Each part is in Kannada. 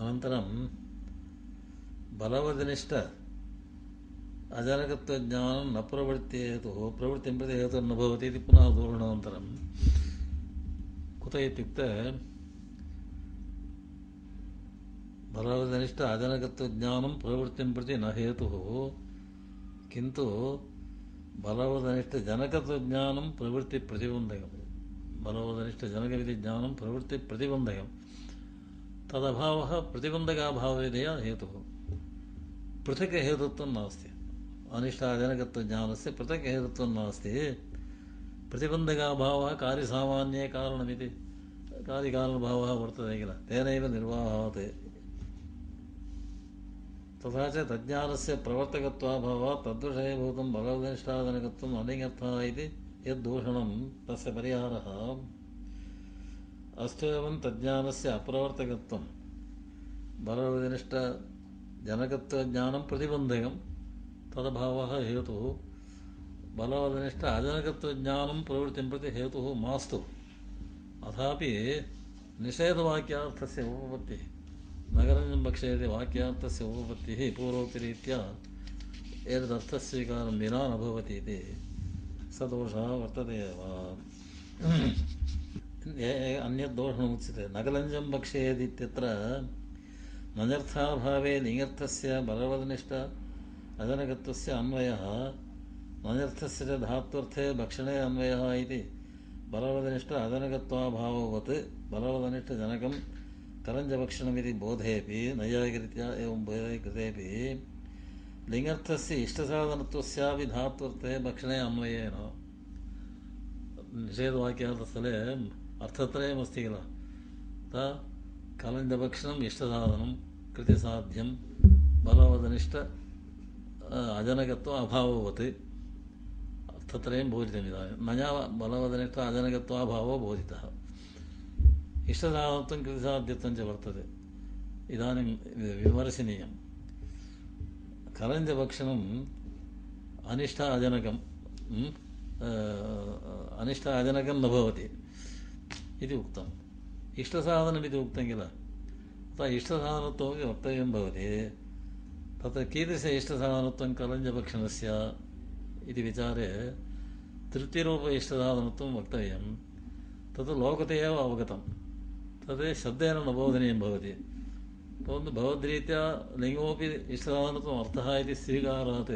ಅನಂತರಂ ಅನಂತರಷ್ಟ ಅಜನಕೇತ ಪ್ರವೃತ್ತಿರತನಕ ಪ್ರವೃತ್ತಿ ಪ್ರತಿ ಹೇತು ಬಲವದನಕೃತಿ ಪ್ರತಿಬಂಧಕ तदभावः प्रतिबन्धकाभावविधेया हेतुः पृथक् हेतुत्वं नास्ति अनिष्टाजनकत्वज्ञानस्य पृथक् हेतुत्वं नास्ति प्रतिबन्धकाभावः कार्यसामान्ये कारणमिति कार्यकारणभावः वर्तते किल तेनैव निर्वाहते तथा च तज्ज्ञानस्य प्रवर्तकत्वाभावात् तद्विषयभूतं भगवदनिष्ठाजनकत्वम् अनिङ्गर्थः इति यद्दूषणं तस्य परिहारः ಅಷ್ಟು ಎಂ ತಜ್ಞಾನ ಅಪ್ರವರ್ತಕ ತದಭಾವ ಹೇತು ಬಲವದನಿಷ್ಠ ಪ್ರವೃತ್ತಿ ಪ್ರತಿ ಹೇತು ಮಾಸ್ತು ಅಥವಾ ನಿಷೇಧವಾಕ್ಯಾ ಉಪಪತ್ ನಗರ ಪಕ್ಷ ವಾಕ್ಯಾತ್ ಸದೋಷ ವರ್ತದೆ ए अन्यद्दोषमुच्यते नकलञ्जं भक्षेदित्यत्र नञर्थाभावे निङर्थस्य बलवदनिष्ठ अजनकत्वस्य अन्वयः नञर्थस्य च धात्वर्थे भक्षणे अन्वयः इति बलवदनिष्ठ अजनकत्वाभाववत् बलवदनिष्ठजनकं करञ्जभक्षणमिति बोधेपि नैयायिकरीत्या एवं बोधे कृतेपि लिङ्गर्थस्य इष्टसाधनत्वस्यापि धात्वर्थे भक्षणे अन्वयेन निषेधवाक्यार्थस्थले अर्थत्रयमस्ति किल अतः कलनिदभक्षणम् इष्टसाधनं कृतिसाध्यं बलवदनिष्ट अजनकत्व अभाववत् अर्थत्रयं बोधितम् इदानीं नया बलवदनिष्ठ अजनकत्वाभावो बोधितः इष्टसाधनत्वं कृतिसाध्यत्वं च वर्तते इदानीं विमर्शनीयं कलनिदभक्षणम् अनिष्टाजनकं अजनकं न भवति ಇದು ಉಕ್ತ ಇಷ್ಟ ಸಾಧನ ಇದು ಉಕ್ತಂಗಿಲ್ಲ ತ ಇಷ್ಟ ಸಾಧನತ್ವಿ ವರ್ತವ್ಯ ಭವತಿ ತತ್ ಕೀರ್ತಿಸ ಇಷ್ಟ ಸಾಧನತ್ವ ಕಲಂಜಭಕ್ಷಣ ಇದು ವಿಚಾರ ತೃಪ್ತಿರೂಪ ಇಷ್ಟ ಸಾಧನತ್ವ ವರ್ತವ್ಯ ತತ್ ಲೋಕತೆಯ ಅವಗತಂ ತದೆ ಶಬ್ದ ನಬೋಧನೆಯ ಭವತಿ ಒಂದು ಭವದ್ರೀತಿಯ ಲಿಂಗೋಪಿ ಇಷ್ಟ ಸಾಧನತ್ವ ಅರ್ಥ ಇದೆ ಸ್ವೀಕಾರಾತ್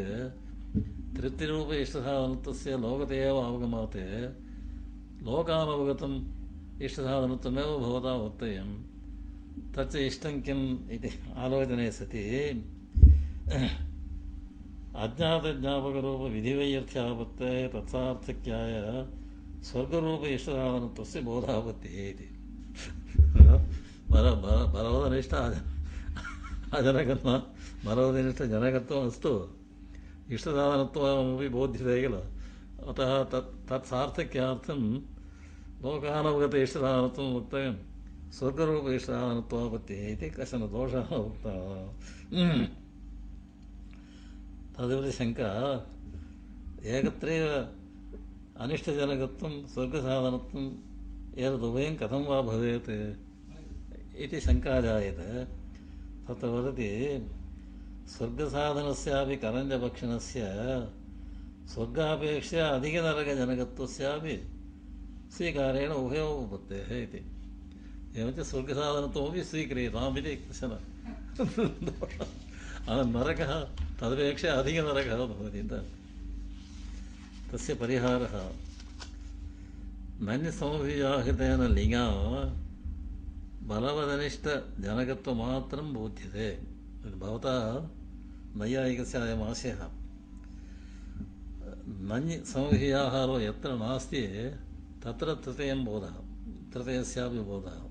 ತೃಪ್ತಿರೂಪ ಇಷ್ಟ ಸಾಧನತ್ವ ಲೋಕತೆಯ ಅವಗಮಾತೆ ಲೋಕಾನವಗತ इष्टसाधनत्वमेव भवताम् वक्तव्यं तच्च इष्टं किम् इति आलोचने सति अज्ञातज्ञापकरूपविधिवैयर्थ्यापत्ते तत्सार्थक्याय स्वर्गरूप इष्टसाधनत्वस्य बोधः पत्ये इति बल बल बलवदनिष्ठ अजनकत्व बलवदनिष्ठजनकत्वम् अस्तु इष्टसाधनत्वमपि बोध्यते किल अतः तत् तत् तत्सार्थक्यार्थं ಲೋಕಾನವಗತ ಇಷ್ಟದಾನತ್ವ ಮುಕ್ತ ಸ್ವರ್ಗರೂಪ ಆಪತ್ತಿ ಐತಿ ಕಷ್ಟ ದೋಷ ಉಕ್ತ ತದವರಿ ಶಂಕ ಏಕತ್ರೇವ ಅನಿಷ್ಟಜನಕತ್ವಂ ಸ್ವರ್ಗಸಾಧನತ್ವಂ ಏತದುಭಯಂ ಕಥಂ ವಾ ಭವೇತ್ इति शङ्का जायत तत्र वदति स्वर्गसाधनस्यापि ಅಧಿಕ स्वर्गापेक्षया अधिकनरकजनकत्वस्यापि स्वीकारेण उभयोपपत्तेः इति एवञ्च स्वर्गसाधनत्वमपि स्वीक्रियतामिति कश्चन नरकः तदपेक्षया अधिकनरकः भवति तस्य परिहारः नन्यसमभिव्याहृतेन लिङ्गा बलवदनिष्टजनकत्वमात्रं बोध्यते भवता नैयायिकस्य अयम् आशयः नञ् समभिव्याहारो यत्र नास्ति तत्र तृतीयं बोधः तृतीयस्यापि बोधः